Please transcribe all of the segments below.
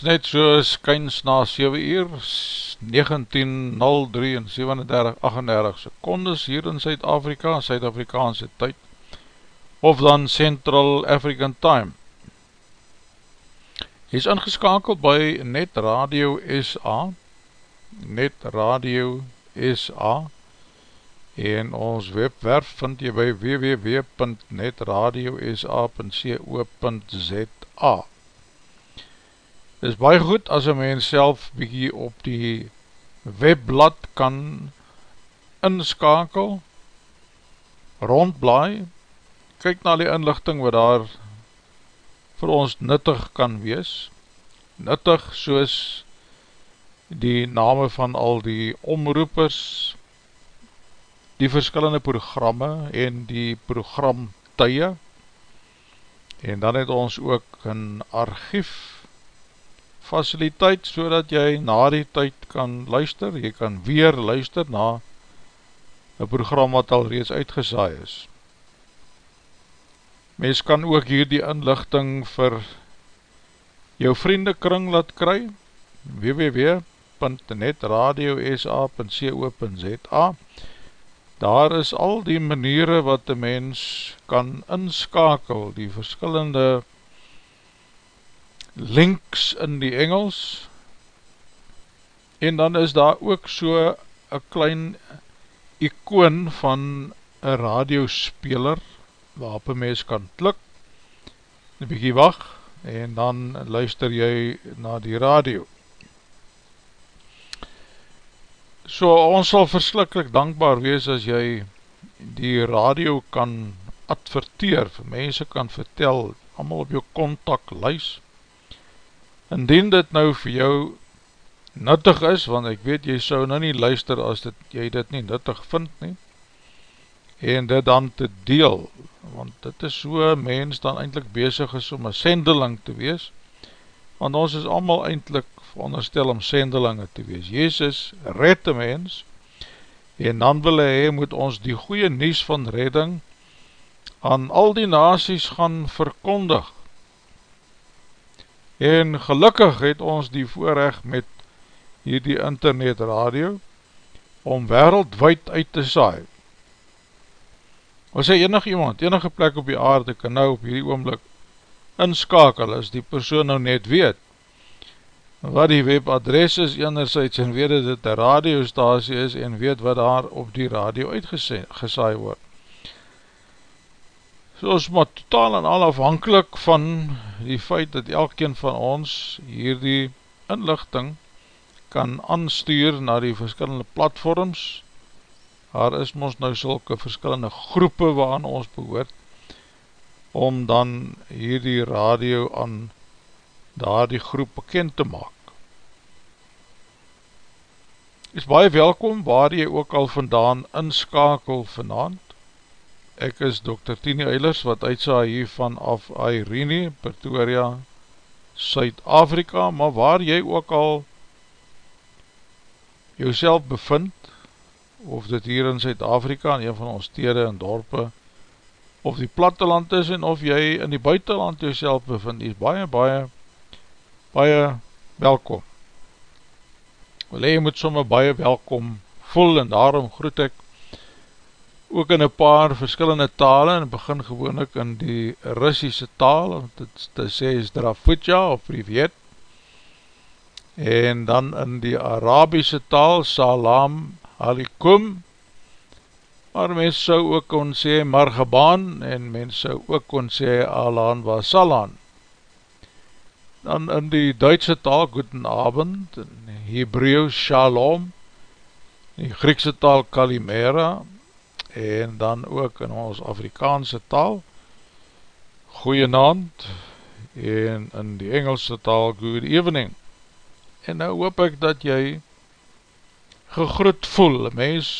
is net so skyns na 7 uur, s- 19.03 en 37, 38 secondes hier in Suid-Afrika, Suid-Afrikaanse tyd, of dan Central African Time. Hy is ingeskakeld by Net Radio SA, Net Radio SA, en ons webwerf vind jy by www.netradiosa.co.za. Dit is baie goed as een mens self bykie op die webblad kan inskakel, rondblaai, kyk na die inlichting wat daar vir ons nuttig kan wees, nuttig soos die name van al die omroepers, die verskillende programme en die programtuie, en dan het ons ook een archief faciliteit so dat jy na die tyd kan luister, jy kan weer luister na een program wat al reeds uitgesaai is. Mens kan ook hier die inlichting vir jou vriendekring laat kry, www.netradiosa.co.za Daar is al die maniere wat die mens kan inskakel, die verskillende links in die Engels. En dan is daar ook so een klein icoon van een radiospeler waarop een mens kan klik een bykie wacht en dan luister jy na die radio. So ons sal verslikkelijk dankbaar wees as jy die radio kan adverteer, vir mense kan vertel, allemaal op jou contact luis, indien dit nou vir jou nuttig is, want ek weet jy sou nou nie luister as dit, jy dit nie nuttig vind nie, en dit dan te deel, want dit is so mens dan eindelijk bezig is om een sendeling te wees, want ons is allemaal eindelijk veronderstel om sendelinge te wees. Jezus red die mens, en dan wil hy, moet ons die goeie nies van redding aan al die nasies gaan verkondig. En gelukkig het ons die voorrecht met hierdie internet radio om wereldwijd uit te saai. As hy enig iemand, enige plek op die aarde kan nou op hierdie oomlik inskakel, as die persoon nou net weet, wat die webadres is enerzijds en weet dat dit een radiostasie is en weet wat daar op die radio uitgesaai word. So is maar totaal en al afhankelijk van die feit dat elkeen van ons hierdie inlichting kan aanstuur na die verskillende platforms. Daar is ons nou sulke verskillende groepe waaran ons behoort om dan hierdie radio aan daar die groep bekend te maak. Is baie welkom waar jy ook al vandaan inskakel vanavond. Ek is Dr. Tini Eilers wat uitsa hier vanaf Irene, Pretoria, Suid-Afrika, maar waar jy ook al jouself bevind, of dit hier in Suid-Afrika, in een van ons stede en dorpe, of die platteland is, en of jy in die buitenland jouself bevind, is baie, baie, baie welkom. Wel, jy moet somme baie welkom voel, en daarom groet ek ook in een paar verskillende tale, en begin gewoon ek in die Russische taal, want het te sê is Drafutja of Privet, en dan in die Arabische taal, Salam Alikum, maar mens sou ook kon sê Margaban, en mens sou ook kon sê Alan Wasalan. Dan in die Duitse taal, Guten Abend, in Hebreeuws Shalom, in die Griekse taal Kalimera, en dan ook in ons Afrikaanse taal goeie naand en in die Engelse taal good evening. En nou hoop ek dat jy gegroet voel. Mens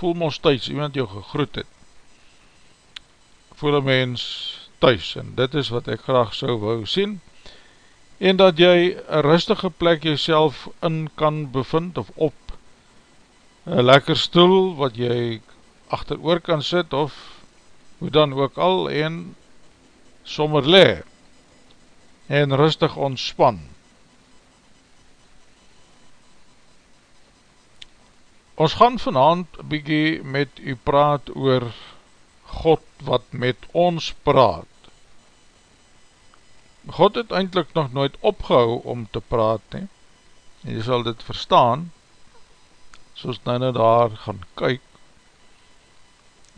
voel ons thuis iemand jou gegroet het voel een mens thuis. En dit is wat ek graag so wou sien. En dat jy een rustige plek jyself in kan bevind of op een lekker stoel wat jy achter oor kan sit of hoe dan ook al en sommer le en rustig ontspan. Ons gaan vanavond bykie met u praat oor God wat met ons praat. God het eindelijk nog nooit opgehou om te praat, nie. en jy sal dit verstaan, soos nou nou daar gaan kyk,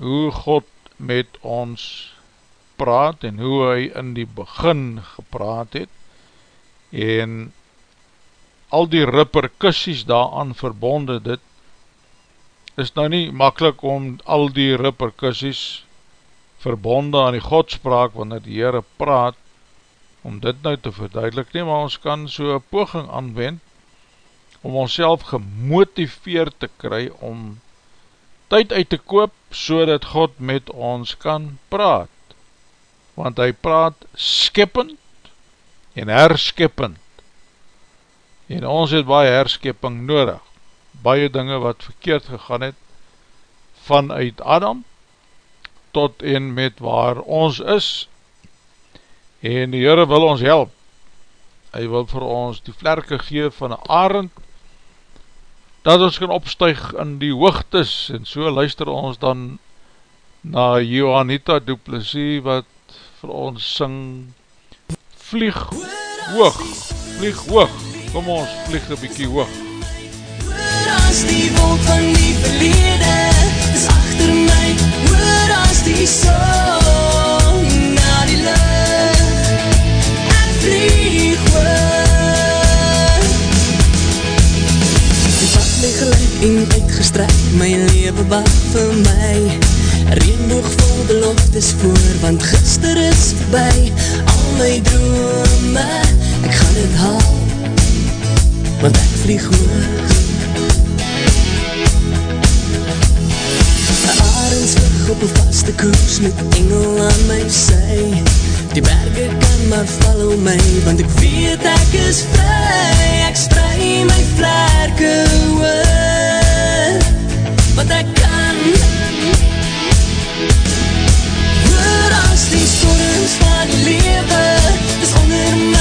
hoe God met ons praat en hoe hy in die begin gepraat het en al die reperkussies daaraan verbonde dit is nou nie makkelijk om al die reperkussies verbonde aan die godspraak wanneer die Heere praat om dit nou te verduidelik nie, maar ons kan so een poging aanwend om ons gemotiveerd te kry om tyd uit te koop, so dat God met ons kan praat. Want hy praat skippend en herskippend. En ons het baie herskipping nodig. Baie dinge wat verkeerd gegaan het, vanuit Adam, tot en met waar ons is. En die Heere wil ons help. Hy wil vir ons die vlerke gee van een arend, dat ons kan opstuig in die hoogtes, en so luister ons dan na Johannita Duplessis, wat vir ons syng, Vlieg hoog, vlieg hoog, kom ons vlieg een bykie hoog. Hoor as die wolk van die verlede is achter my, hoor as die song en uitgestrek, my leven wacht vir my, Reenboog vol beloftes voor, want gister is voorbij, al my drome, ek gaan het haal, want ek vlieg hoog. Een arendsvlug op een vaste koers met engel aan my sy, die berge kan maar follow my, want ek weet ek is vry, ek sprei my vlerke oor, want ek kan, Hoor as die storms van die lewe Dis onder my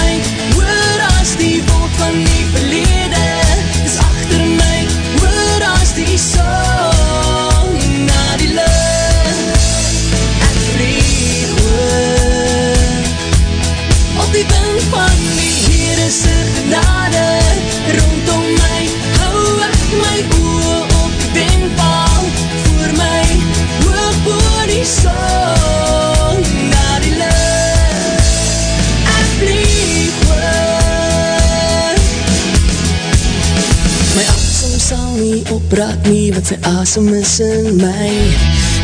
sy asem is in my.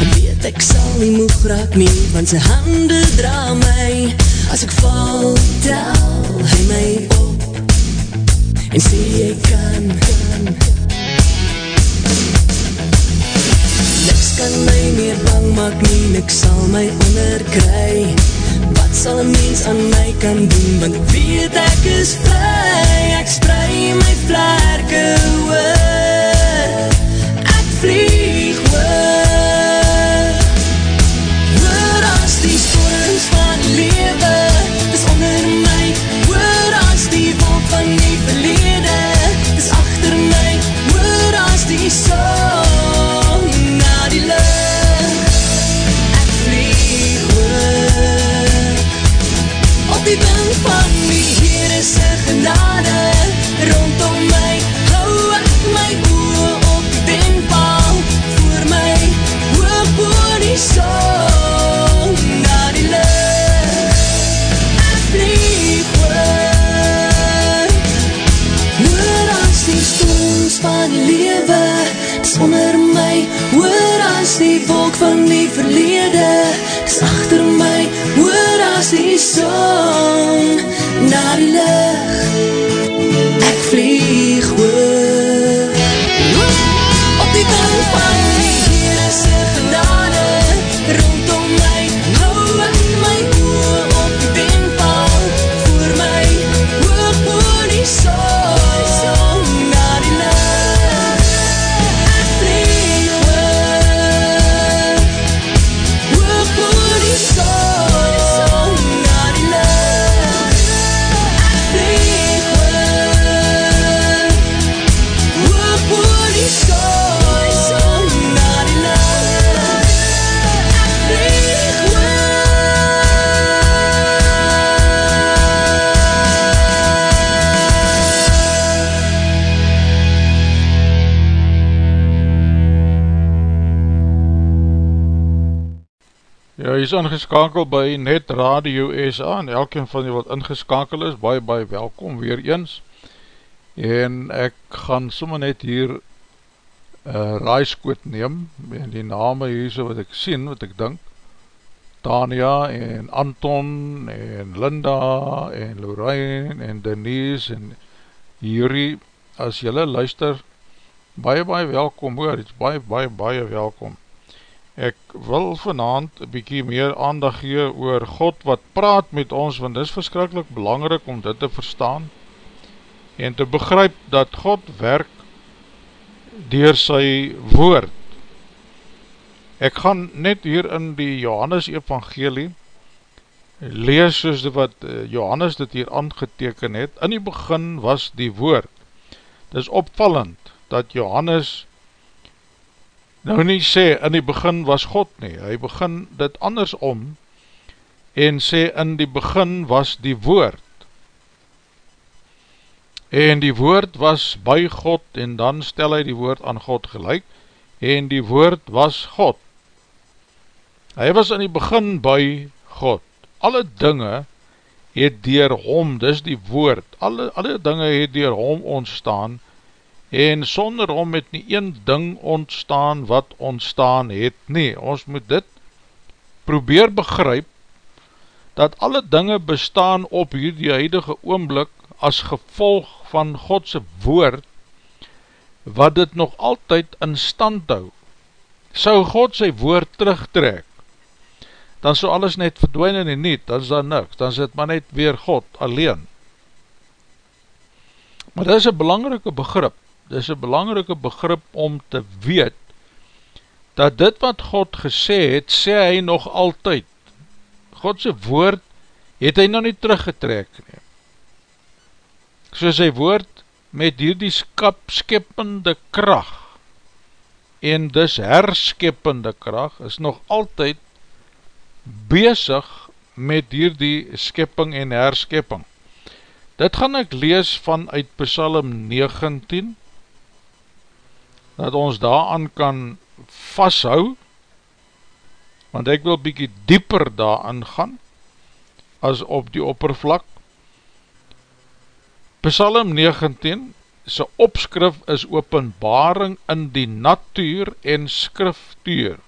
Ek weet ek sal nie moeg raak nie Want sy hande dra my. As ek val, tel hy my op. En sê jy kan, kan, Niks kan my meer bang maak nie, niks sal my onderkry. Wat sal een mens aan my kan doen, want ek weet ek is vry. Ek sprei my vlerke oor verlede Dis achter my Hoor as die song Na die Ja, jy is ingeskakel by Net Radio SA en elkeen van die wat ingeskakel is, baie baie welkom weer eens. En ek gaan sommer net hier uh, raaiskoot neem en die name hier so wat ek sien, wat ek dink Tania en Anton en Linda en Lorraine en Denise en Yuri as jylle luister baie baie welkom hoor, het is baie baie baie welkom Ek wil vanavond een bykie meer aandag gee oor God wat praat met ons, want dit is verskrikkelijk belangrijk om dit te verstaan en te begryp dat God werk dier sy woord. Ek gaan net hier in die Johannes evangelie lees soos wat eh, Johannes dit hier aangeteken het. In die begin was die woord. Dit is opvallend dat Johannes nou nie sê in die begin was God nie, hy begin dit andersom en sê in die begin was die woord en die woord was by God, en dan stel hy die woord aan God gelijk, en die woord was God. Hy was in die begin by God. Alle dinge het dier hom, dis die woord, alle, alle dinge het dier hom ontstaan, en sonder hom het nie een ding ontstaan wat ontstaan het nie. Ons moet dit probeer begryp, dat alle dinge bestaan op hierdie huidige oomblik as gevolg van Godse woord, wat dit nog altyd in stand hou. Sou God sy woord terugtrek, dan sou alles net verdwijn in die niet, dan is daar niks, dan sit maar net weer God alleen. Maar dit is een belangrike begrip, dit is een belangrike begrip om te weet, dat dit wat God gesê het, sê hy nog altyd. Godse woord het hy nog nie teruggetrek nie. So sy woord met hierdie skap skeppende kracht en dus herskeppende kracht is nog altyd bezig met hierdie skepping en herskepping. Dit gaan ek lees vanuit Psalm 19, dat ons daaraan kan vasthou, want ek wil bykie dieper daaraan gaan, as op die oppervlak. Psalm 19, sy opskrif is openbaring in die natuur en skriftuur.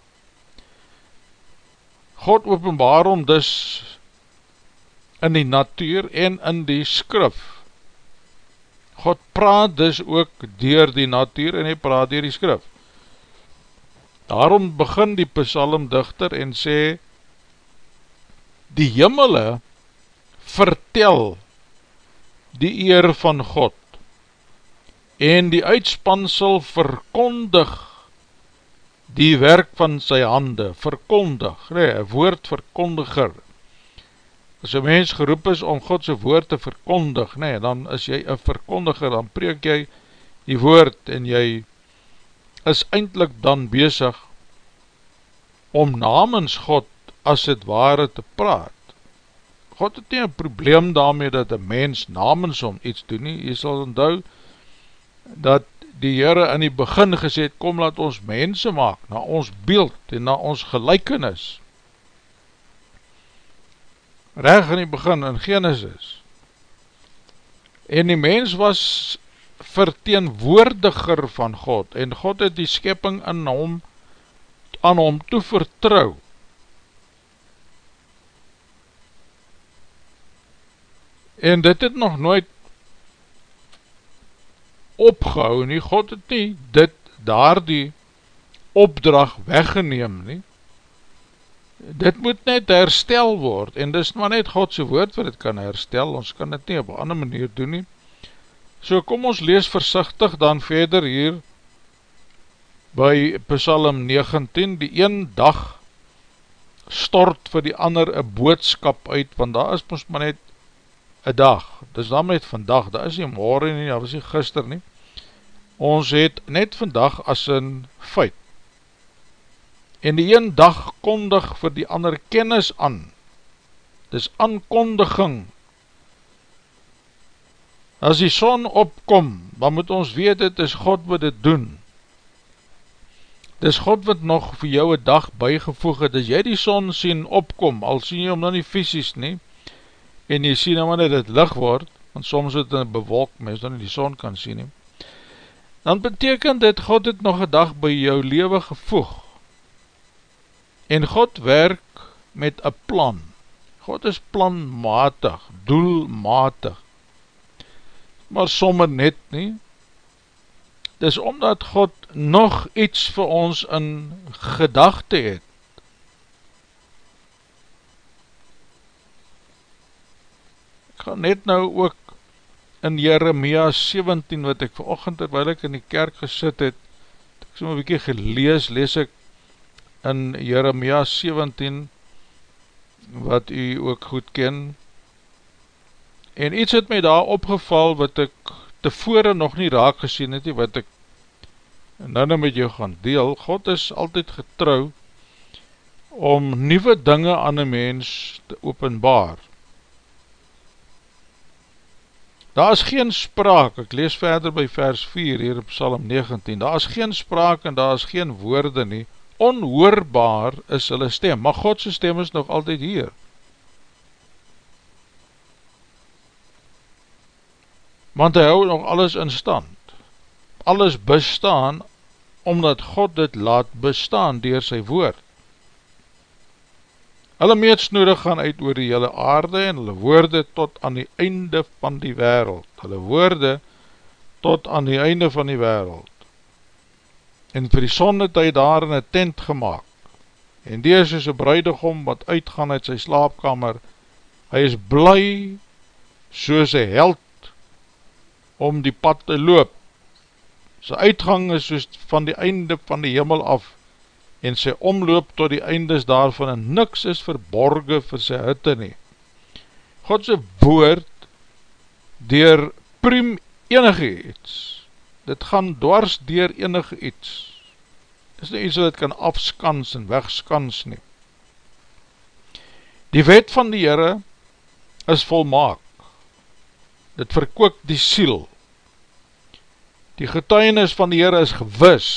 God openbaar om dus in die natuur en in die skrif. God praat dus ook dier die natuur en hy praat dier die skrif. Daarom begin die psalmdichter en sê, die jimmele vertel die eer van God en die uitspansel verkondig die werk van sy hande verkondig, nee, woord verkondiger. As een mens geroep is om Godse woord te verkondig, nee, dan is jy een verkondiger, dan preek jy die woord en jy is eindelijk dan bezig om namens God as het ware te praat. God het nie een probleem daarmee dat een mens namens om iets doen nie, jy sal onthou dat die Heere in die begin gesê het, kom laat ons mense maak, na ons beeld en na ons gelijkenis. Reg in die begin, in Genesis. En die mens was verteenwoordiger van God, en God het die skepping in hom, aan hom toe vertrouw. En dit het nog nooit opgehou nie, God het nie dit daar die opdrag weggeneem nie, dit moet net herstel word, en dis maar net Godse woord wat dit kan herstel, ons kan dit nie op ander manier doen nie, so kom ons lees versichtig dan verder hier, by Psalm 19, die een dag stort vir die ander een boodskap uit, want daar is ons maar net een dag, dis dan net vandag, daar is nie morgen nie, daar is nie gister nie, ons het net vandag as een feit, en die een dag kondig vir die ander kennis aan, dis aankondiging, as die son opkom, dan moet ons weet het is God wat dit doen, dis God wat nog vir jou een dag bygevoeg het, as jy die son sien opkom, al sien jy hom dan nie fysisk nie, en jy sien nou wanneer dit lig word, want soms het in bewolk, mens dan nie die son kan sien nie, dan beteken dit, God het nog een dag by jou leven gevoeg, en God werk met een plan, God is planmatig, doelmatig, maar sommer net nie, dis omdat God nog iets vir ons in gedachte het, ek gaan net nou ook in Jeremia 17, wat ek verochend terwijl ek in die kerk gesit het, ek so een bykie gelees, lees ek in Jeremia 17, wat u ook goed ken, en iets het my daar opgeval, wat ek tevore nog nie raak gesien het, wat ek nou nou met jou gaan deel, God is altyd getrouw, om nieuwe dinge aan een mens te openbaar, daar is geen spraak, ek lees verder by vers 4 hier op Psalm 19, daar is geen spraak en daar is geen woorde nie, onhoorbaar is hulle stem, maar Godse stem is nog altyd hier. Want hy hou nog alles in stand, alles bestaan, omdat God dit laat bestaan dier sy woord. Hulle meetsnoere gaan uit oor die hele aarde en hulle woorde tot aan die einde van die wereld. Hulle woorde tot aan die einde van die wereld. En vir die son het hy daar in een tent gemaakt. En die is soos een bruidegom wat uitgaan uit sy slaapkamer. Hy is bly soos een held om die pad te loop. Sy uitgang is soos van die einde van die hemel af en sy omloop tot die eindes daarvan en niks is verborge vir sy hitte nie. Godse woord dier priem enige iets, dit gaan dwars dier enige iets, is nie iets wat kan afskans en wegskans nie. Die wet van die Heere is volmaak, dit verkook die siel, die getuienis van die Heere is gewis,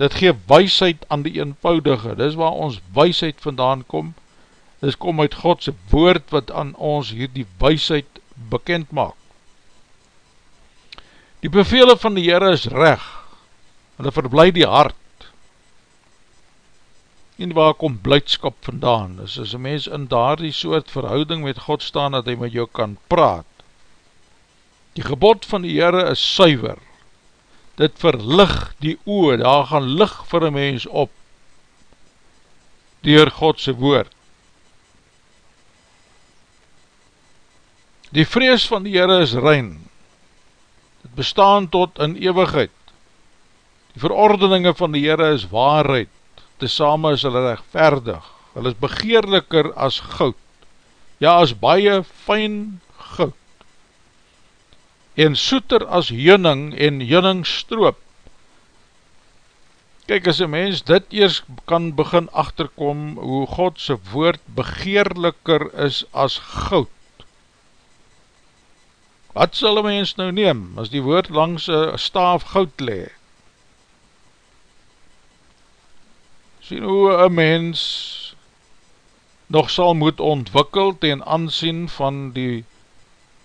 dit gee weisheid aan die eenvoudige, dis waar ons weisheid vandaan kom, dis kom uit Godse woord wat aan ons hier die weisheid bekend maak. Die bevele van die Heere is reg, hulle verblij die hart, en waar kom blijdskap vandaan, is as een mens in daar die soort verhouding met God staan, dat hy met jou kan praat. Die gebod van die Heere is suiver, dit verlig die oor, daar gaan lig vir een mens op, dier Godse woord. Die vrees van die Heere is rein, het bestaan tot in eeuwigheid, die verordeninge van die Heere is waarheid, tesame is hulle rechtverdig, hulle is begeerliker as goud, ja as baie fijn goud, en soeter as jinning en jinning stroop. Kijk, as een mens dit eers kan begin achterkom, hoe Godse woord begeerliker is as goud. Wat sal een mens nou neem, as die woord langs een staaf goud le? Sien hoe een mens nog sal moet ontwikkel ten aansien van die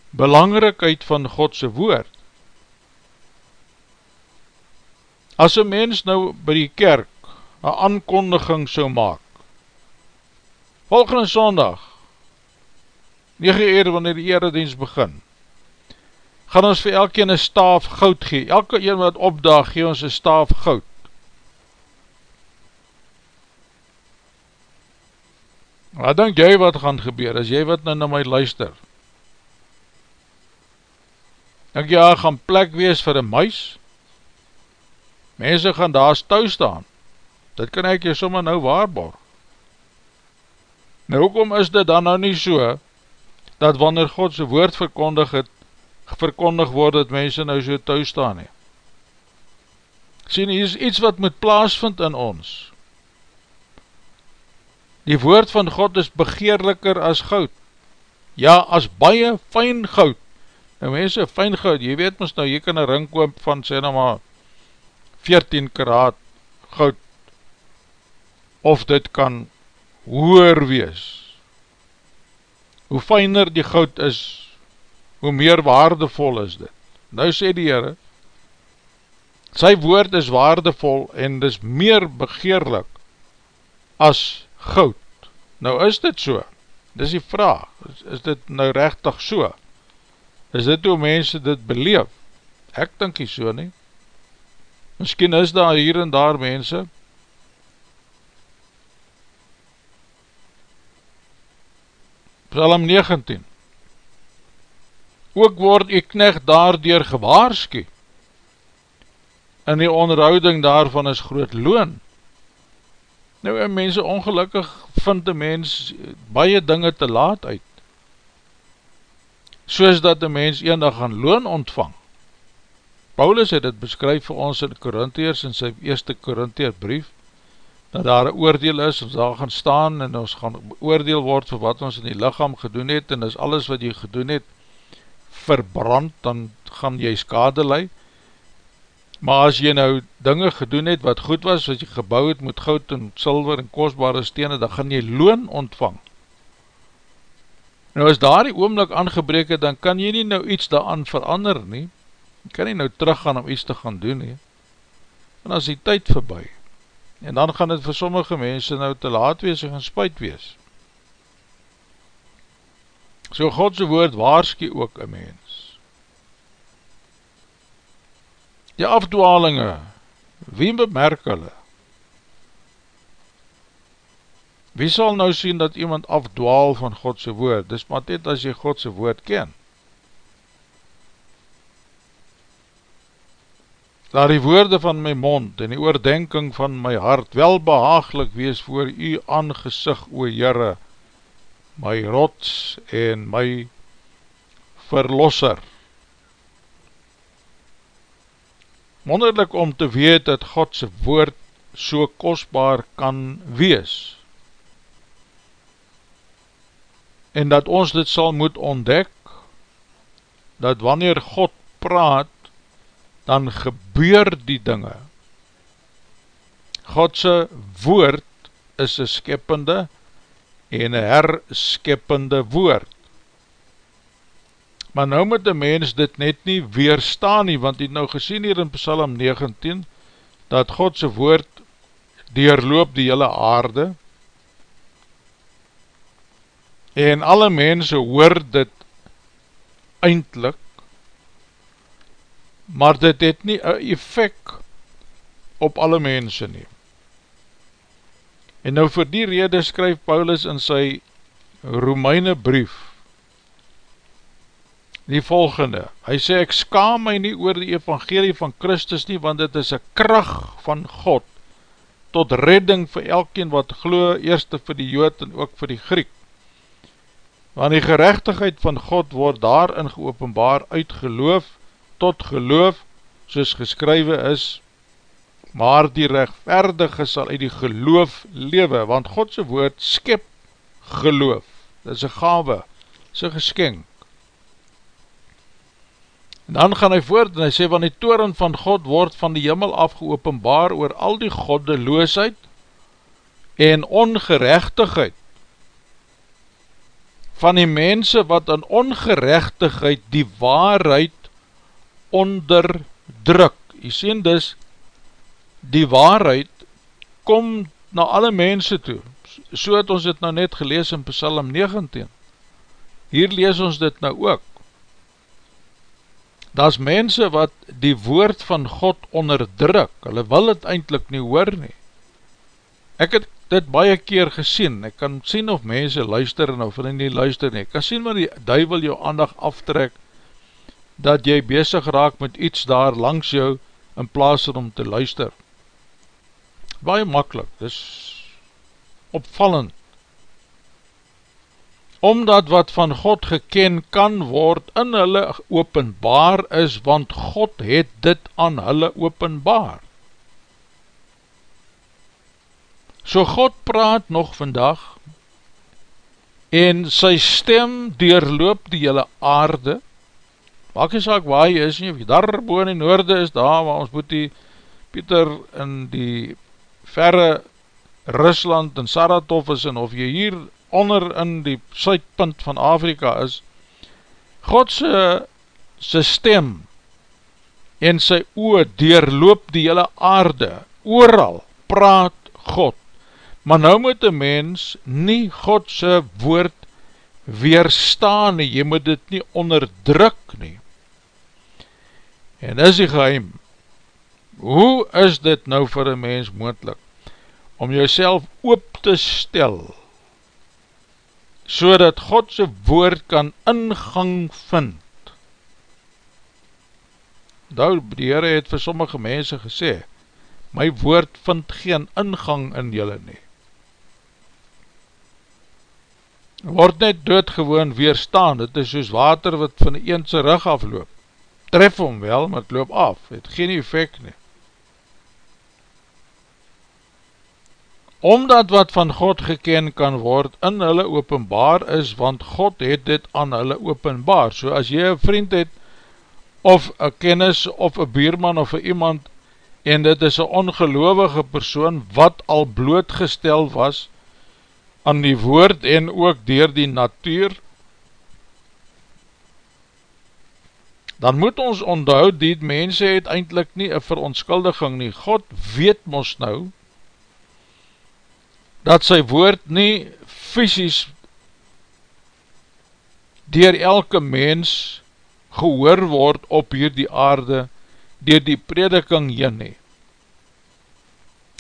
belangrikheid van Godse woord. As een mens nou by die kerk een aankondiging so maak, volgende sondag, 9 uur wanneer die eredienst begin, gaan ons vir elke een staaf goud gee, elke een wat opdag gee ons een staaf goud. Wat denk jy wat gaan gebeur, as jy wat nou na my luister, Ek ja, gaan plek wees vir een muis, mense gaan daar stou staan, dit kan ek jy sommer nou waarborg. Nou, hoekom is dit dan nou nie so, dat wanneer Godse woord verkondig het, verkondig word, dat mense nou so tou staan he. Sien, hier is iets wat moet plaasvind in ons. Die woord van God is begeerliker as goud, ja, as baie fijn goud, Nou mense, fijn goud, jy weet ons nou, jy kan een ring koop van sê nou maar 14 karaat goud, of dit kan hoer wees. Hoe fijner die goud is, hoe meer waardevol is dit. Nou sê die Heere, sy woord is waardevol en dis meer begeerlik as goud. Nou is dit so, dis die vraag, is, is dit nou rechtig so? is dit hoe mense dit beleef? Ek dink nie so nie. Misschien is daar hier en daar mense, Psalm 19 Ook word die knecht daardoor gewaarski en die onderhouding daarvan is groot loon. Nou, en mense ongelukkig vind die mens baie dinge te laat uit soos dat die mens eendag gaan loon ontvang. Paulus het het beskryf vir ons in Korintheers in sy eerste Korintheerbrief, dat daar een oordeel is, ons daar gaan staan en ons gaan oordeel word vir wat ons in die lichaam gedoen het, en is alles wat jy gedoen het, verbrand, dan gaan jy skade lei, maar as jy nou dinge gedoen het wat goed was, wat jy gebouw het met goud en silver en kostbare stenen, dan gaan jy loon ontvang. Nou as daar die oomlik aangebrek het, dan kan jy nie nou iets daaraan verander nie, jy kan nie nou terug gaan om iets te gaan doen nie, en as die tyd voorbij, en dan gaan het vir sommige mense nou te laat wees en gaan spuit wees. So Godse woord waarskie ook een mens. Die afdwalinge, wie bemerk hulle? Wie sal nou sien dat iemand afdwaal van Godse woord? Dis maar dit as jy Godse woord ken. Laat die woorde van my mond en die oordenking van my hart wel behaaglik wees voor u aangezig, o Heere, my rots en my verlosser. Wonderlik om te weet dat Godse woord so kostbaar kan wees. en dat ons dit sal moet ontdek, dat wanneer God praat, dan gebeur die dinge. Godse woord is een skeppende en een herskeppende woord. Maar nou moet die mens dit net nie weerstaan nie, want die nou gesien hier in Psalm 19, dat Godse woord deurloop die hele aarde, en alle mense hoor dit eindelijk, maar dit het nie een effect op alle mense nie. En nou vir die rede skryf Paulus in sy Romeine brief die volgende, hy sê ek skaam my nie oor die evangelie van Christus nie, want dit is een kracht van God tot redding vir elkeen wat glo, eerste vir die jood en ook vir die Griek. Want die gerechtigheid van God word daarin geopenbaar uit geloof tot geloof, soos geskrywe is, maar die rechtverdige sal uit die geloof lewe, want Godse woord skip geloof, dit is een gave, dit is een geskenk. En dan gaan hy voort en hy sê, want die toren van God word van die jimmel afgeopenbaar oor al die goddeloosheid en ongerechtigheid van die mense wat in ongerechtigheid die waarheid onderdruk. Jy sien dus, die waarheid kom na alle mense toe. So het ons dit nou net gelees in Psalm 19. Hier lees ons dit nou ook. Dat is mense wat die woord van God onderdruk. Hulle wil het eindelijk nie hoor nie. Ek het dit baie keer gesien, ek kan sien of mense luister en of hulle nie luister nie, ek kan sien waar die duivel jou aandag aftrek, dat jy bezig raak met iets daar langs jou, in plaas om te luister. Baie makkelijk, dis opvallend. Omdat wat van God geken kan word, in hulle openbaar is, want God het dit aan hulle openbaar. So God praat nog vandag en sy stem deurloop die hele aarde. Maak jy saak waar jy is nie, of jy daar boe in noorde is, daar waar ons moet die Pieter in die verre Rusland en Saratov is, en of jy hier onder in die suidpunt van Afrika is, Godse sy stem en sy oor deurloop die hele aarde, ooral praat God. Maar nou moet een mens nie Godse woord weerstaan nie, jy moet dit nie onderdruk nie. En is die geheim, hoe is dit nou vir een mens moendlik, om jouself oop te stel, so dat Godse woord kan ingang vind. Nou, die Heere het vir sommige mense gesê, my woord vind geen ingang in julle nie. word net doodgewoon weerstaan, dit is soos water wat van die eense rug afloop, tref hom wel, maar het loop af, het geen effect nie. Omdat wat van God geken kan word in hulle openbaar is, want God het dit aan hulle openbaar. So as jy een vriend het, of een kennis, of een bierman, of een iemand, en dit is een ongeloofige persoon, wat al blootgestel was, aan die woord, en ook dier die natuur, dan moet ons onthou, die mense het eindelijk nie een verontskuldiging nie. God weet ons nou, dat sy woord nie fysisk dier elke mens gehoor word op hierdie aarde dier die prediking jyn nie.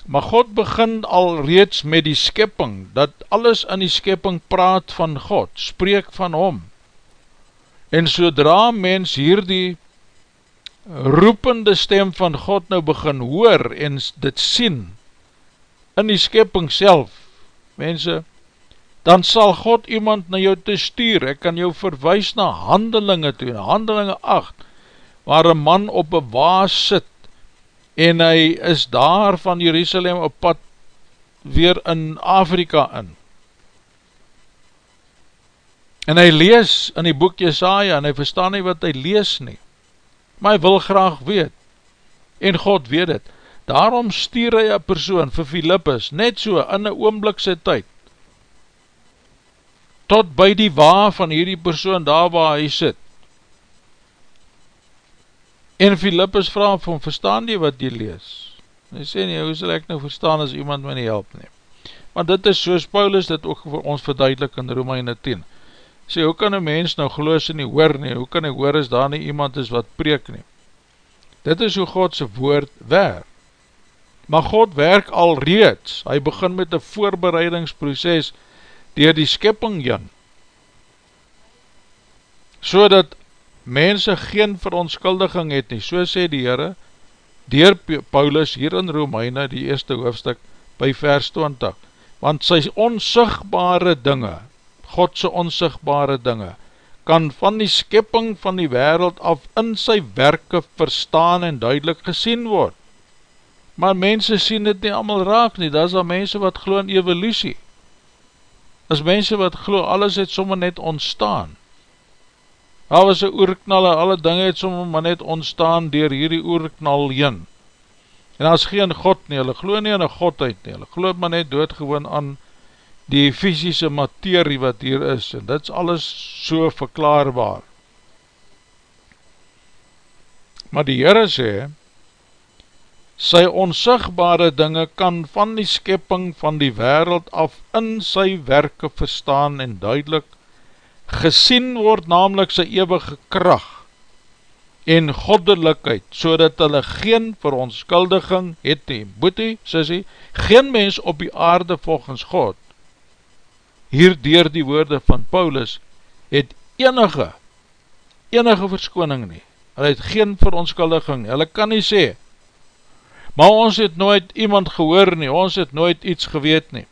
Maar God begin al reeds met die skepping, dat alles in die skepping praat van God, spreek van hom. En sodra mens hierdie roepende stem van God nou begin hoor en dit sien, in die skepping self, mense, dan sal God iemand na jou te stuur, ek kan jou verwijs na handelinge toe, handelinge 8, waar een man op een waas sit, en hy is daar van Jerusalem op pad weer in Afrika in. En hy lees in die boek Jesaja, en hy verstaan nie wat hy lees nie, maar hy wil graag weet, en God weet het, Daarom stuur hy een persoon vir Philippus, net so in een oomblikse tyd, tot by die waar van hierdie persoon daar waar hy sit. En Philippus vraag van, verstaan die wat jy lees? En hy sê nie, hoe sal ek nou verstaan as iemand my nie help nie? Maar dit is soos Paulus dit ook vir ons verduidelik in Romeine 10. Sê, hoe kan een mens nou geloos en nie hoor nie? Hoe kan hy hoor as daar nie iemand is wat preek nie? Dit is hoe Godse woord werk. Maar God werk al reeds, hy begin met een voorbereidingsproces dier die skipping jan, so dat mense geen verontskuldiging het nie, so sê die Heere, dier Paulus hier in Romeine, die eerste hoofdstuk, by vers 20, want sy onsigbare dinge, Godse onsigbare dinge, kan van die skipping van die wereld af in sy werke verstaan en duidelik gesien word maar mense sien dit nie allemaal raak nie, dat is al mense wat glo in evolutie, as mense wat glo, alles het sommer net ontstaan, al was een oerknal en alle dinge het sommer maar net ontstaan dier hierdie oerknal jyn, en as geen God nie, hulle glo nie in een Godheid nie, hulle glo maar net doodgewoon aan die fysische materie wat hier is, en dit is alles so verklaarbaar. Maar die Heere sê, sy onsigbare dinge kan van die skepping van die wereld af in sy werke verstaan en duidelik gesien word namelijk sy eeuwige kracht en goddelikheid, so dat hulle geen veronskuldiging het nie. Boetie, sissie, geen mens op die aarde volgens God, hier dier die woorde van Paulus, het enige, enige verskoning nie. Hulle het geen veronskuldiging nie. Hulle kan nie sê, maar ons het nooit iemand gehoor nie, ons het nooit iets geweet nie.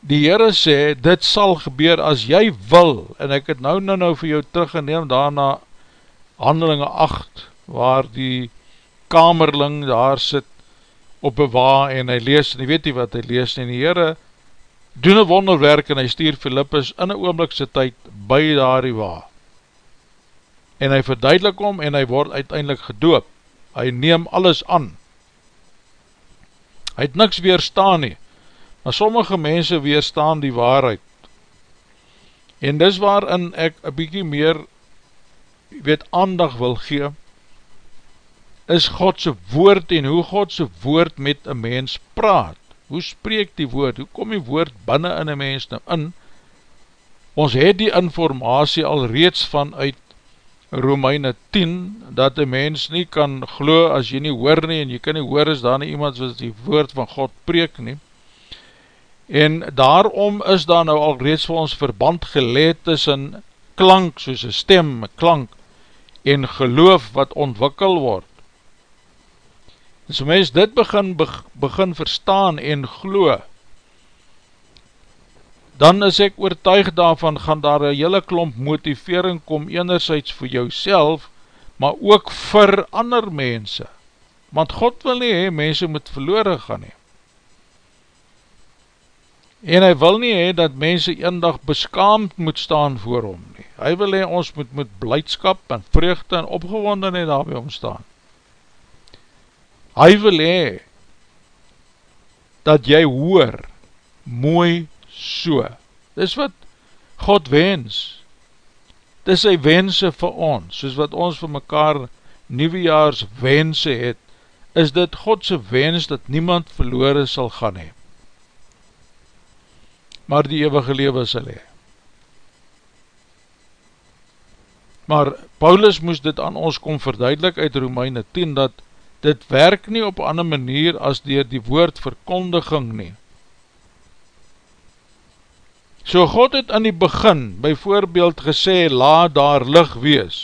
Die Heere sê, dit sal gebeur as jy wil, en ek het nou nou nou vir jou teruggeneem daarna handelinge 8, waar die kamerling daar sit op een wa en hy lees, en hy weet nie wat hy lees nie, en die Heere doen een wonderwerk en hy stuur Philippus in een oomlikse tyd by daar die wa. En hy verduidelik om en hy word uiteindelik gedoop. Hy neem alles aan hy het niks weerstaan nie, maar sommige mense weerstaan die waarheid, en dis waarin ek een bykie meer, weet, aandag wil gee, is Godse woord en hoe Godse woord met een mens praat, hoe spreek die woord, hoe kom die woord binnen in een mens nou in, ons het die informatie al reeds vanuit Romeine 10, dat een mens nie kan glo as jy nie hoor nie, en jy kan nie hoor as daar nie iemand wat die woord van God preek nie. En daarom is daar nou al reeds vir ons verband geleed tussen klank, soos een stem, klank, en geloof wat ontwikkel word. So mens dit begin, begin verstaan en geloof, dan is ek oortuig daarvan, gaan daar een hele klomp motivering kom, enerzijds vir jou maar ook vir ander mense, want God wil nie, he, mense moet verloren gaan nie. En hy wil nie hee dat mense eendag beskaamd moet staan voor hom nie. Hy wil hee ons moet met blijdskap en vreugde en opgewonde nie daarby omstaan. Hy wil hee dat jy hoor mooi so. Dis wat God wens. Dis sy wense vir ons, soos wat ons vir mekaar nieuwejaars wense het, is dit Godse wens dat niemand verloore sal gaan hee. Maar die eeuwige lewe sal hee. Maar Paulus moes dit aan ons kom verduidelik uit Romeine 10, dat dit werk nie op ander manier as dier die woord verkondiging nie. So God het aan die begin, by voorbeeld gesê, laat daar lig wees.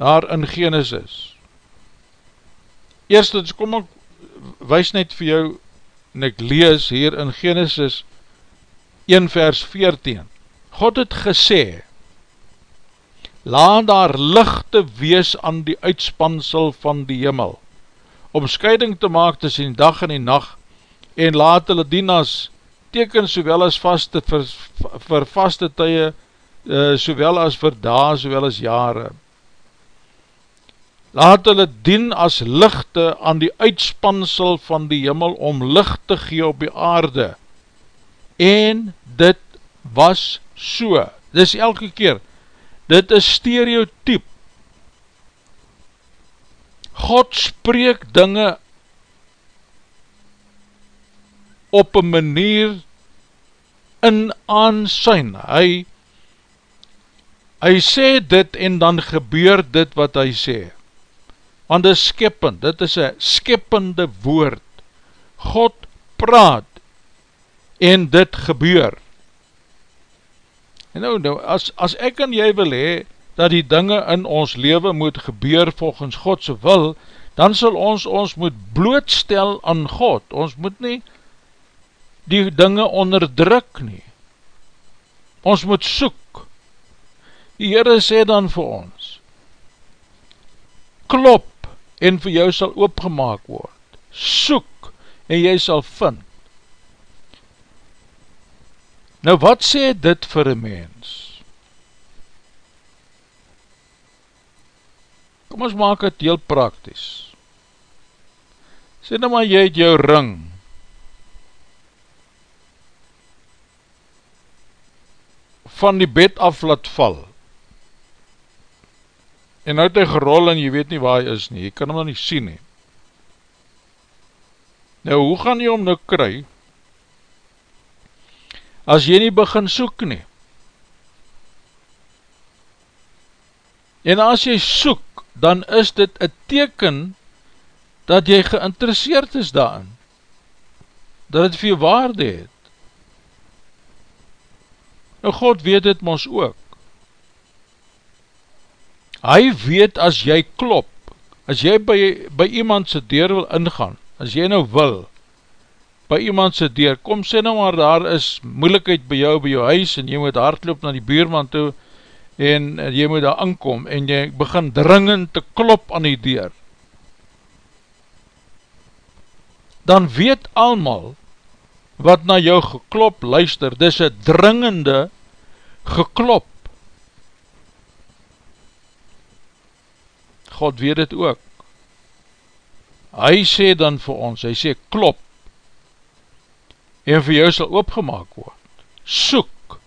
Daar in Genesis. Eerstens, kom ek, wees net vir jou, en ek lees hier in Genesis 1 vers 14. God het gesê, laat daar lichte wees aan die uitspansel van die jimmel, om scheiding te maak tussen die dag en die nacht, en laat hulle dien as teken sowel as vaste, vir, vir vaste tye, uh, sowel as vir dae, sowel as jare. Laat hulle dien as lichte aan die uitspansel van die jimmel om licht te gee op die aarde. En dit was so. Dit is elke keer. Dit is stereotyp. God spreek dinge op een manier in aansijn. Hy, hy sê dit en dan gebeur dit wat hy sê. Want dit is skippend, dit is een skippende woord. God praat en dit gebeur. En nou, nou as, as ek en jy wil hee, dat die dinge in ons leven moet gebeur volgens Godse wil, dan sal ons ons moet blootstel aan God. Ons moet nie die dinge onderdruk nie. Ons moet soek. Die Heere sê dan vir ons, klop en vir jou sal oopgemaak word. Soek en jy sal vind. Nou wat sê dit vir een mens? Kom ons maak het heel prakties. Sê nou maar jy het jou ring, van die bed af laat val. En nou het hy gerol en jy weet nie waar hy is nie, jy kan hom nou nie sien nie. Nou, hoe gaan jy hom nou kry, as jy nie begin soek nie? En as jy soek, dan is dit een teken, dat jy geïnteresseerd is daarin, dat het vir jy waarde het. Nou God weet het ons ook. Hy weet as jy klop, as jy by, by iemand sy deur wil ingaan, as jy nou wil, by iemand sy deur, kom sê nou maar daar is moeilikheid by jou, by jou huis, en jy moet hardloop na die buurman toe, en jy moet daar inkom, en jy begin dringend te klop aan die deur. Dan weet almal, wat na jou geklop luister, dis een dringende geklop. God weet het ook. Hy sê dan vir ons, hy sê klop, en vir jou sal opgemaak word. Soek,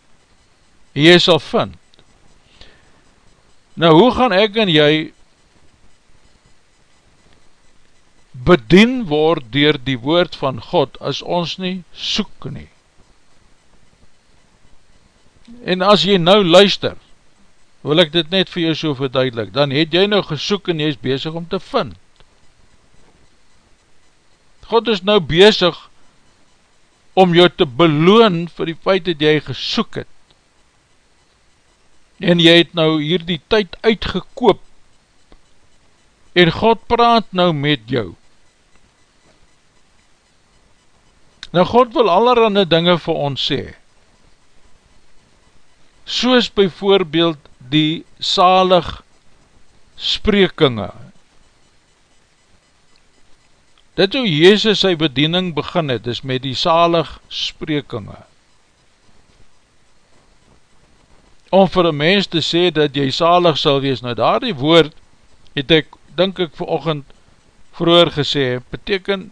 en jy sal vind. Nou, hoe gaan ek en jy bedien word dier die woord van God as ons nie soek nie. En as jy nou luister, wil ek dit net vir jou so verduidelik, dan het jy nou gesoek en jy is bezig om te vind. God is nou bezig om jou te beloon vir die feit dat jy gesoek het. En jy het nou hier die tyd uitgekoop en God praat nou met jou. Nou God wil allerhande dinge vir ons sê, soos by voorbeeld die salig sprekinge, Dit hoe Jezus sy bediening begin het, is met die salig sprekinge. Om vir een mens te sê dat jy salig sal wees, nou daar die woord, het ek, denk ek vir ochend vroeger gesê, beteken,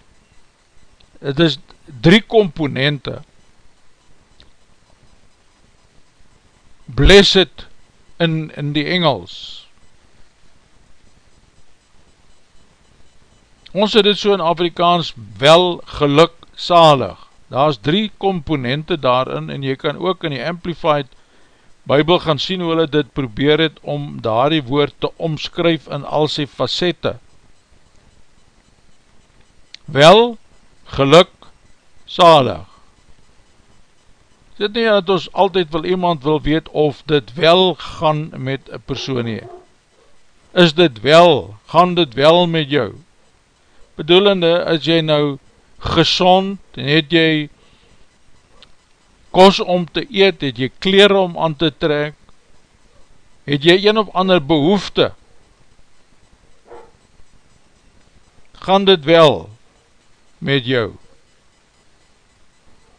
het is drie komponente. Blessed in, in die Engels, ons het dit so in Afrikaans wel geluk salig. Daar is drie komponente daarin en jy kan ook in die Amplified Bijbel gaan sien hoe hulle dit probeer het om daar die woord te omskryf in al sy facette. Wel, geluk, salig. Dit nie dat ons altyd wil iemand wil weet of dit wel gaan met een persoon nie. Is dit wel, gaan dit wel met jou? bedoelende as jy nou gezond en het jy kos om te eet, het jy kleren om aan te trek, het jy een of ander behoefte, gaan dit wel met jou.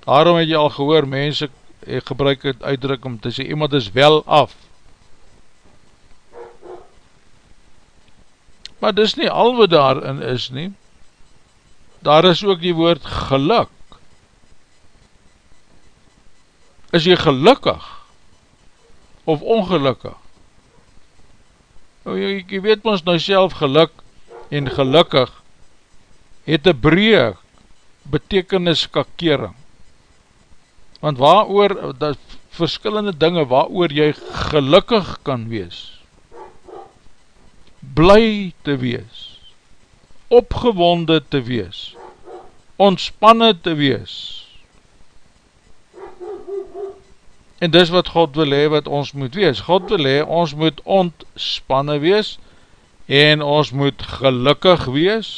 Daarom het jy al gehoor, mense gebruik het uitdruk om te sê, iemand is wel af. Maar dis nie al wat daarin is nie, daar is ook die woord geluk. Is jy gelukkig of ongelukkig? Nou, jy, jy weet ons nou self geluk en gelukkig het een breeg betekenis kakering. Want waar oor, verskillende dinge waar oor jy gelukkig kan wees, bly te wees, opgewonde te wees, ontspanne te wees. En dis wat God wil hee wat ons moet wees. God wil hee, ons moet ontspanne wees en ons moet gelukkig wees.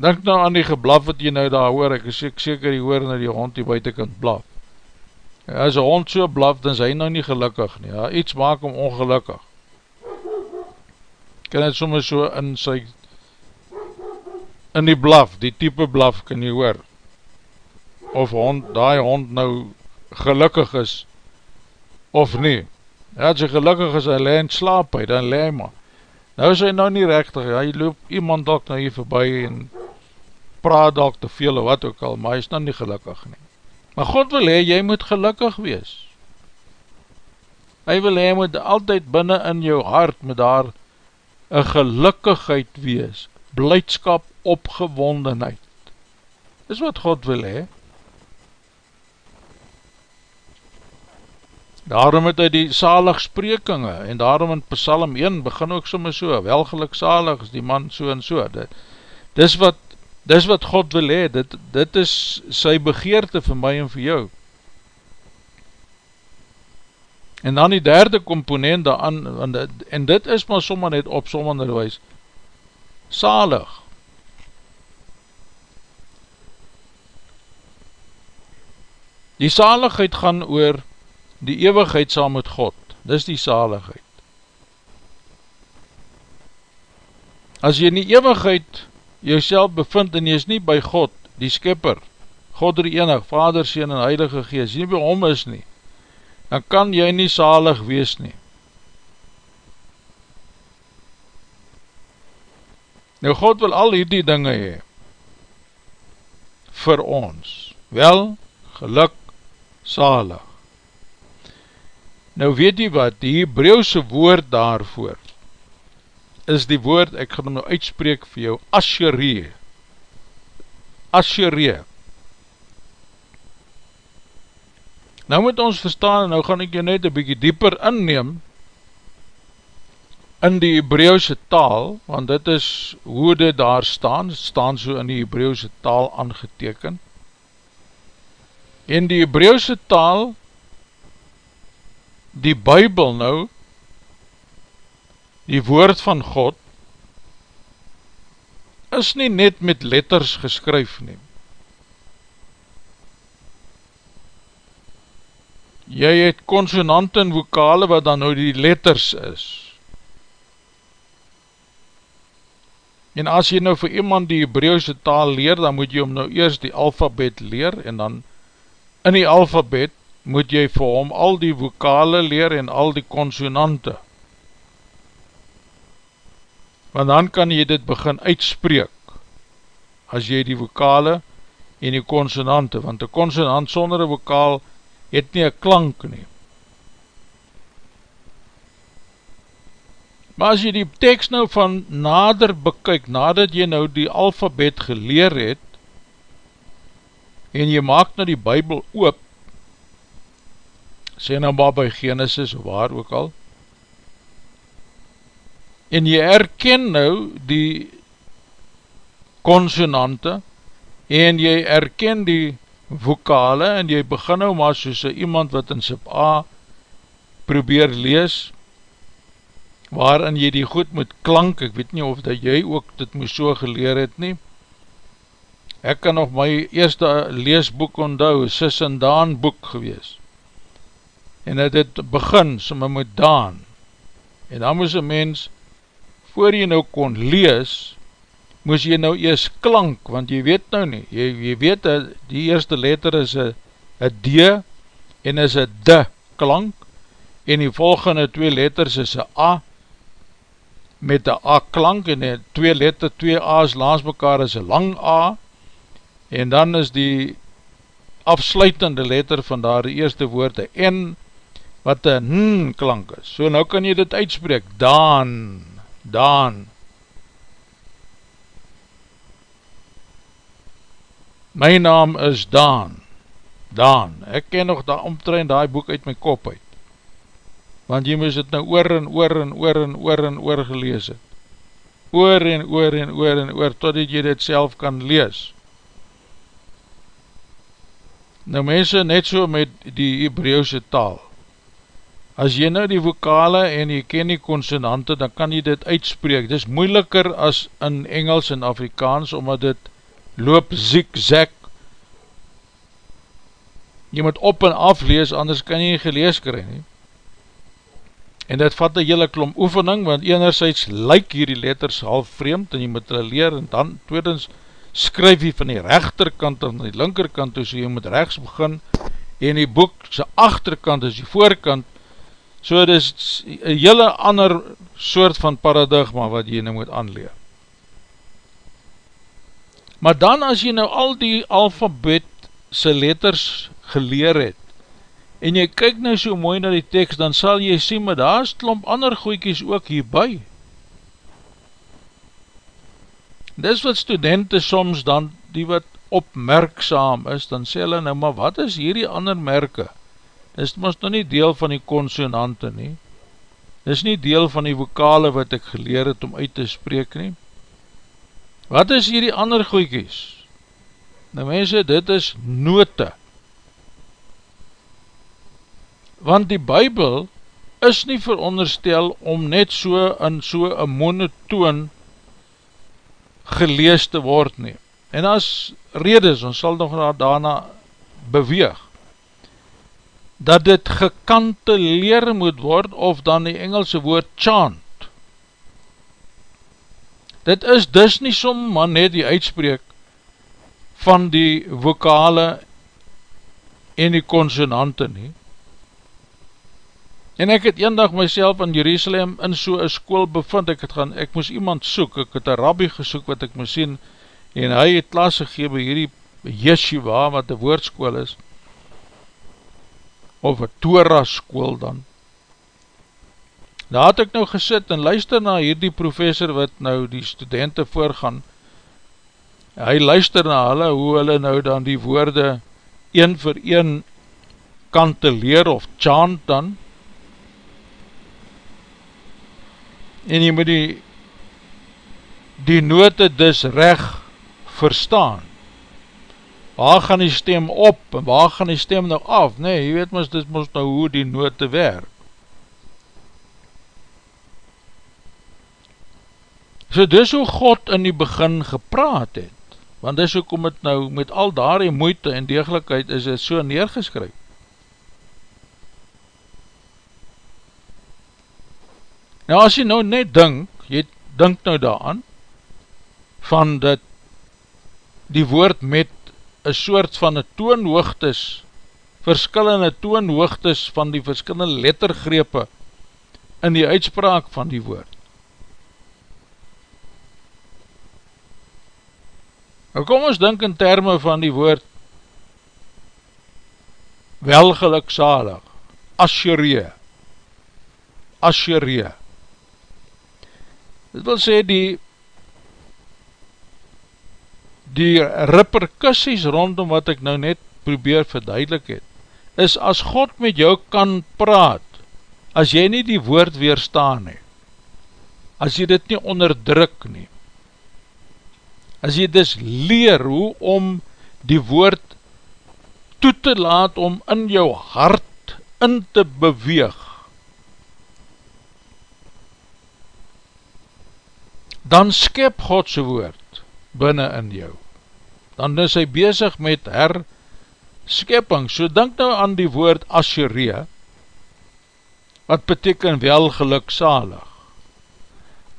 Denk nou aan die geblaf wat jy nou daar hoor, ek is seker jy hoor na die hond die buitenkant blaf. As een hond so blaf, dan is hy nou nie gelukkig nie. Ja, iets maak hom ongelukkig. Kan het soms so in sy in die blaf, die type blaf kan jy hoor? Of hond, die hond nou gelukkig is of nie? Ja, as hy gelukkig is, hy le in slaap hy, dan le maar. Nou is hy nou nie rechtig, ja, hy loop iemand ook nou hier voorbij en praat ook te veel of wat ook al, maar hy is nou nie gelukkig nie maar God wil hee, jy moet gelukkig wees hy wil hee, moet altyd binnen in jou hart met daar een gelukkigheid wees, blijdskap, opgewondenheid. Dis wat God wil hee. Daarom het hy die salig sprekinge, en daarom in Psalm 1 begin ook soms so, welgeluk salig is die man so en so. Dit, dis, wat, dis wat God wil hee, dit, dit is sy begeerte vir my en vir jou. En dan die derde komponent daaran, en dit is maar sommer net op sommer wees, salig. Die saligheid gaan oor die eeuwigheid saam met God, dis die saligheid. As jy in die eeuwigheid jouself bevind en jy is nie by God, die skipper, God er enig, Vader, Seen en Heilige Geest, jy nie by hom is nie, dan kan jy nie salig wees nie. Nou God wil al hierdie dinge hee, vir ons, wel, geluk, salig. Nou weet jy wat, die Hebrauwse woord daarvoor, is die woord, ek gaan nou uitspreek vir jou, Asheree, Asheree, Nou moet ons verstaan, nou gaan ek jou net een bykie dieper inneem in die Hebrauwse taal, want dit is hoe dit daar staan, het staan so in die Hebrauwse taal aangeteken. In die Hebrauwse taal, die Bijbel nou, die woord van God, is nie net met letters geskryf neem. jy het consonant en vokale wat dan nou die letters is. En as jy nou vir iemand die Hebreeuwse taal leer, dan moet jy hom nou eerst die alfabet leer, en dan in die alfabet moet jy vir hom al die vokale leer en al die consonante. Want dan kan jy dit begin uitspreek, as jy die vokale en die consonante, want die consonant sonder die vokaal het nie een klank nie. Maar as jy die tekst nou van nader bekyk, nadat jy nou die alfabet geleer het, en jy maak nou die bybel oop, sê nou maar by Genesis waar ook al, en jy erken nou die consonante, en jy erken die vokale, en jy begin nou maar soos iemand wat in sub A probeer lees, waarin jy die goed moet klank, ek weet nie of dat jy ook dit moes so geleer het nie, ek kan nog my eerste leesboek onthou, Sis en Daan boek gewees, en het het begin, so my moet Daan, en dan moes een mens, voor jy nou kon lees, moes jy nou eers klank, want jy weet nou nie, jy, jy weet dat die eerste letter is een D, en is een D klank, en die volgende twee letters is een A, met een A klank en die twee letter, twee A's langs mekaar is een lang A en dan is die afsluitende letter van daar die eerste woord een N wat een N klank is. So nou kan jy dit uitspreek, Daan, Daan. My naam is Daan, Daan. Ek ken nog daar omtrein die boek uit my kop uit want jy moes het nou oor en oor en oor en oor en oor gelees het. Oor en oor en oor en oor, totdat jy dit self kan lees. Nou mense, net so met die Hebreeuwse taal, as jy nou die vokale en jy ken die consonante, dan kan jy dit uitspreek. Dit is moeiliker as in Engels en Afrikaans, omdat dit loop ziek, zek. Jy moet op en af lees, anders kan jy nie gelees kry nie. En dit vat een hele klom oefening, want enerzijds lyk hier die letters half vreemd, en jy moet hulle leer, en dan tweedens skryf jy van die rechterkant of die linkerkant, dus jy moet rechts begin, en die boek sy achterkant is die voorkant, so dit is een hele ander soort van paradigma wat jy nou moet aanleer. Maar dan as jy nou al die alfabet sy letters geleer het, en jy kyk nou so mooi na die tekst, dan sal jy sê, maar daar is klomp ander goeikies ook hierby. Dis wat studenten soms dan, die wat opmerksaam is, dan sê hulle nou, maar wat is hierdie ander merke? Dis ons nou nie deel van die consonante nie. Dis nie deel van die vokale wat ek geleer het om uit te spreek nie. Wat is hierdie ander goeikies? Nou mense, dit is note want die bybel is nie veronderstel om net so in so een monotoon gelees te word nie. En as redes, ons sal nog daarna beweeg, dat dit gekante leer moet word, of dan die Engelse woord chant. Dit is dus nie som maar net die uitspreek van die vokale en die consonante nie, En ek het een dag myself in Jerusalem in so een school bevind, ek het gaan, ek moes iemand soek, ek het een rabbi gesoek wat ek moes sien, en hy het klas gegeven hierdie yeshiva, wat een woordskool is, of een Torah school dan. Daar had ek nou gesit en luister na hierdie professor wat nou die studenten voorgaan, hy luister na hulle, hoe hulle nou dan die woorde een vir een kan te leer of chant dan, en jy moet die die note dus reg verstaan waar gaan die stem op en waar gaan die stem nou af? Nee, jy weet mys, dit moest nou hoe die note werk. So dis hoe God in die begin gepraat het. Want dis hoe kom het nou met al daar die moeite en degelijkheid is het so neergeskryf. Nou as jy nou net dink, jy dink nou daaraan, van dat die woord met een soort van een toonhoogtes, verskillende toonhoogtes van die verskillende lettergrepe in die uitspraak van die woord. Nou kom ons denk in termen van die woord welgelukzalig, asjeree, asjeree. Dit wil sê die die repercussies rondom wat ek nou net probeer verduidelik het, is as God met jou kan praat, as jy nie die woord weerstaan nie, as jy dit nie onderdruk nie, as jy dus leer hoe om die woord toe te laat om in jou hart in te beweeg, dan skep Godse woord binnen in jou. Dan is hy bezig met herskepping. So denk nou aan die woord Asheree, wat beteken wel gelukzalig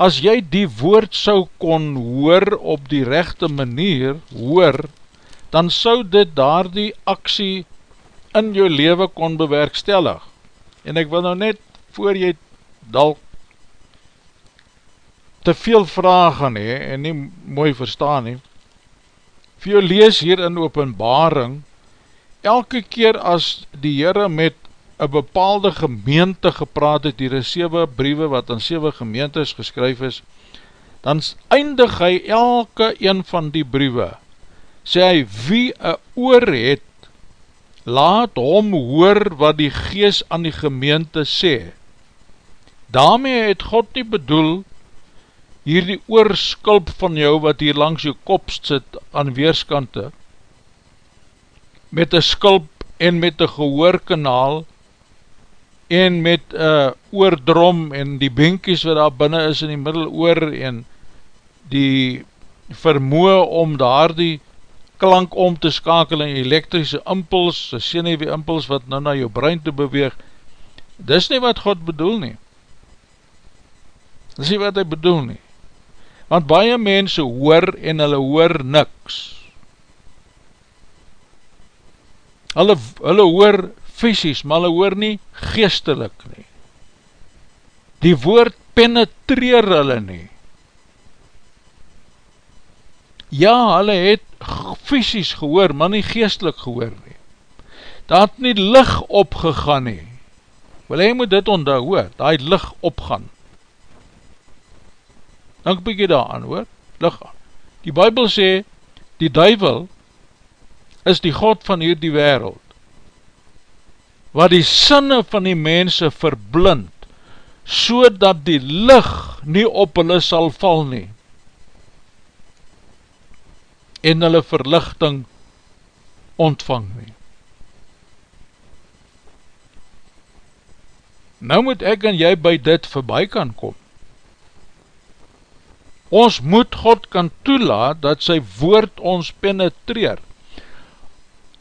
as jy die woord sou kon hoor op die rechte manier, hoor, dan sou dit daar die aksie in jou leven kon bewerkstellig. En ek wil nou net, voor jy dal te veel vraag gaan hee, en nie mooi verstaan hee, vir jou lees hier in openbaring, elke keer as die Heere met een bepaalde gemeente gepraat het, hier is 7 briewe wat aan 7 gemeentes geskryf is, dan eindig hy elke een van die briewe, sê hy, wie een oor het, laat hom hoor wat die gees aan die gemeente sê. Daarmee het God nie bedoel, hier die oorskulp van jou, wat hier langs jou kop sit aan weerskante, met een skulp en met een gehoorkanaal, en met uh, oordrom en die binkies wat daar binnen is in die middel oor en die vermoe om daar die klank om te skakel in elektrische impuls, een senewee impuls wat nou na jou brein te beweeg, dis nie wat God bedoel nie. Dis nie wat hy bedoel nie. Want baie mense hoor en hulle hoor niks. Hulle, hulle hoor fysisk, maar hulle hoor nie geestelik nie. Die woord penetreer hulle nie. Ja, hulle het fysisk gehoor, maar nie geestelik gehoor nie. Daar het nie lig opgegaan nie. Wel, hy moet dit onthou hoor, daar het lig opgaan. Dank bykie daar aan hoor, lig aan. Die bybel sê, die duivel is die God van hier die wereld wat die sinne van die mense verblind, so dat die lig nie op hulle sal val nie, en hulle verlichting ontvang nie. Nou moet ek en jy by dit voorbij kan kom. Ons moet God kan toelaat dat sy woord ons penetreer.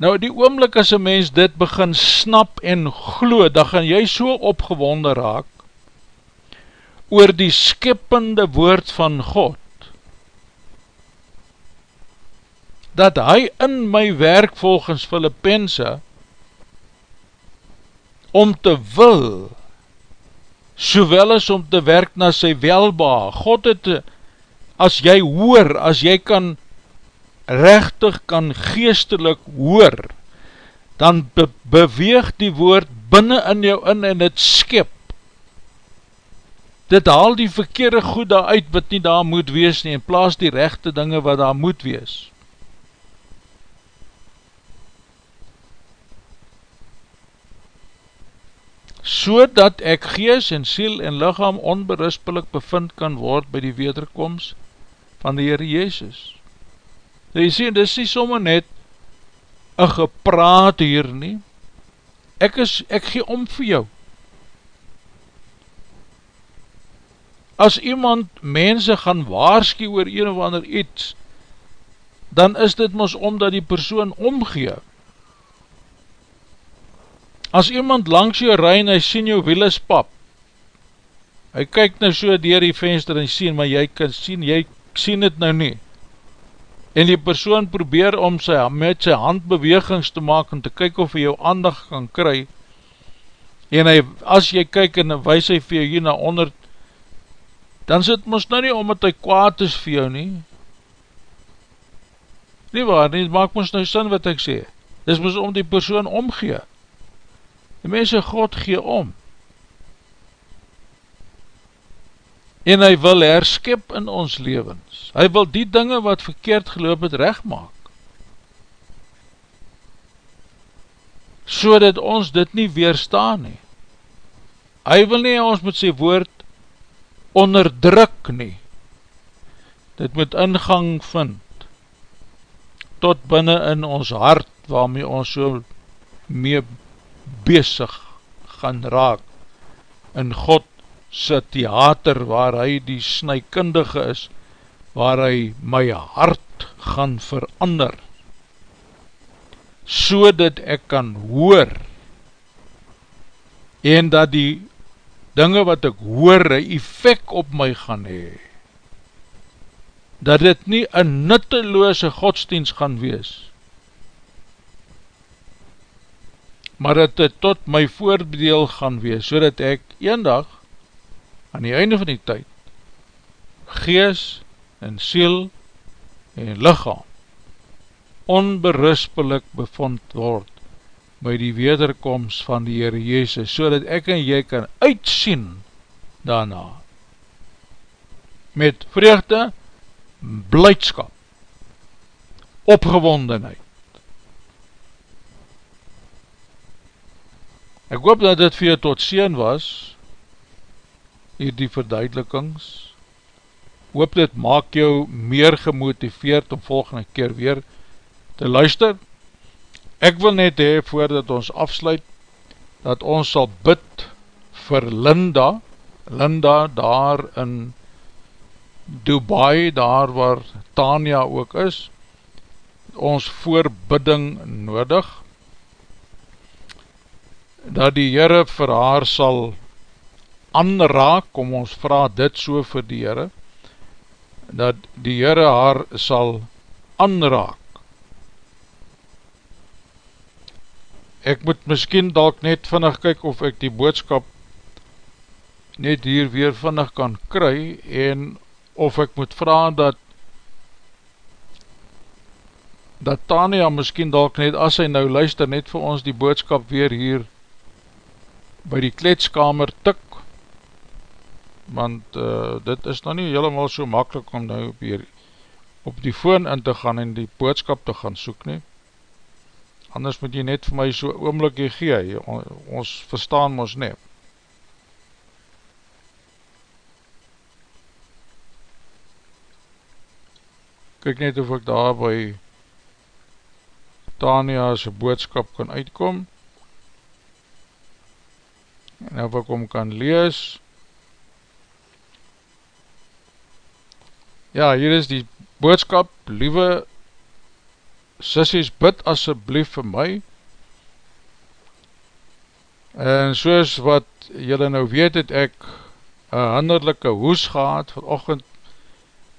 Nou die oomlik as een mens dit begin snap en glo, dan gaan jy so opgewonde raak oor die skippende woord van God, dat hy in my werk volgens Filippense om te wil, sowel as om te werk na sy welba, God het, as jy hoor, as jy kan rechtig kan geestelik hoor, dan be beweeg die woord binnen in jou in en het skip. Dit haal die verkeerde goed daar uit wat nie daar moet wees nie en plaas die rechte dinge wat daar moet wees. So dat ek gees en siel en lichaam onberispelik bevind kan word by die wederkomst van die Heere Jezus. Nou jy sê, dit is nie somme net een gepraat hier nie. Ek is, ek gee om vir jou. As iemand mense gaan waarski oor een of ander iets, dan is dit mos omdat die persoon omgee. As iemand langs jou rein, hy sien jou wiel is pap, hy kyk nou so dier die venster en sien, maar jy kan sien, jy sien het nou nie, en die persoon probeer om sy, met sy handbewegings te maak en te kyk of hy jou aandag kan kry. En hy, as jy kyk en wys hy vir jou hier na onder dan sit ons nou nie omdat hy kwaad is vir jou nie. Nie waar nie, maak ons nou sin wat ek sê. Dis ons om die persoon omgee. Die mense God gee om en hy wil herskip in ons levens. Hy wil die dinge wat verkeerd geloop het recht maak. So dat ons dit nie weerstaan nie. Hy wil nie ons met sy woord onderdruk nie. Dit moet ingang vind tot binnen in ons hart waarmee ons so mee bezig gaan raak in God sy theater waar hy die snykundige is, waar hy my hart gaan verander, so dat ek kan hoor, en dat die dinge wat ek hoor, een effect op my gaan hee, dat dit nie een nutteloose godsdienst gaan wees, maar dat dit tot my voordeel gaan wees, so dat ek een dag aan die einde van die tyd gees en siel en lichaam onberispelik bevond word by die wederkomst van die Heere Jezus, so dat ek en jy kan uitsien daarna met vreugde, blijdskap, opgewondenheid. Ek hoop dat dit vir jou tot sien was, hier die verduidelikings. Hoop dit maak jou meer gemotiveerd om volgende keer weer te luister. Ek wil net hee, voordat ons afsluit, dat ons sal bid vir Linda, Linda daar in Dubai, daar waar Tania ook is, ons voorbidding nodig, dat die Heere vir haar sal aanraak, kom ons vraag dit so vir die Heere, dat die Heere haar sal aanraak. Ek moet miskien dalk net vinnig kyk of ek die boodskap net hier weer vinnig kan kry en of ek moet vraag dat dat Tania miskien dalk net as hy nou luister net vir ons die boodskap weer hier by die kletskamer tik want uh, dit is nou nie helemaal so makkelijk om nou weer op die phone in te gaan en die boodskap te gaan soek nie. Anders moet jy net vir my so oomlikkie gee, ons verstaan ons nie. Kijk net of ek daar by Tania sy boodskap kan uitkom en of ek hom kan lees Ja, hier is die boodskap, liewe sissies, bid asseblief vir my. En soos wat jylle nou weet, het ek een handerlijke hoes gehad, vanochtend.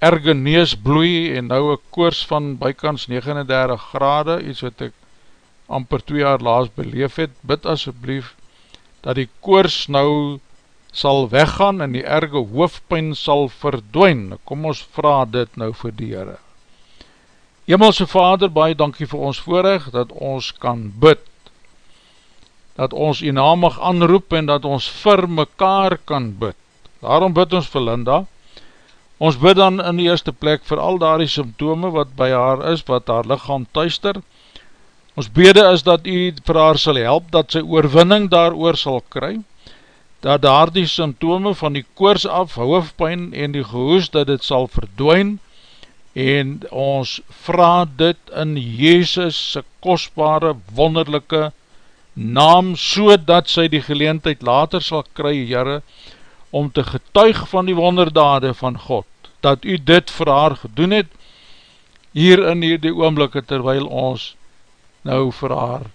Erge nees bloei en nou een koers van bykans 39 grade, iets wat ek amper 2 jaar laas beleef het, bid asseblief, dat die koers nou sal weggaan en die erge hoofdpijn sal verdwijn. Kom ons vraag dit nou vir die Heere. Hemelse Vader, baie dankie vir ons voorrecht, dat ons kan bid, dat ons die naam mag aanroep en dat ons vir mekaar kan bid. Daarom bid ons vir Linda. Ons bid dan in die eerste plek vir al daar die symptome wat by haar is, wat haar lichaam thuister. Ons bede is dat u vir haar sal help, dat sy oorwinning daar oor sal kry, dat daar die symptome van die koors af, hoofdpijn en die gehoes, dat dit sal verdwijn, en ons vraag dit in Jezus' kostbare, wonderlijke naam, so dat sy die geleentheid later sal kry, jyre, om te getuig van die wonderdade van God, dat u dit vir haar gedoen het, hier in die oomblikke, terwyl ons nou vir haar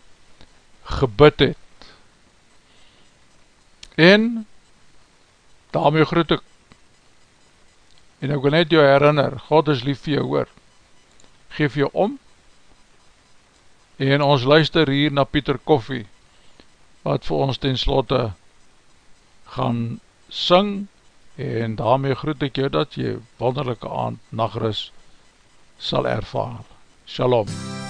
gebid het en daarmee groet ek en ek wil net jou herinner, God is lief vir jou hoor geef jy om en ons luister hier na Pieter Koffie wat vir ons ten slotte gaan sing en daarmee groet ek jou dat jy wonderlijke aand nagrus sal ervaar. Shalom. is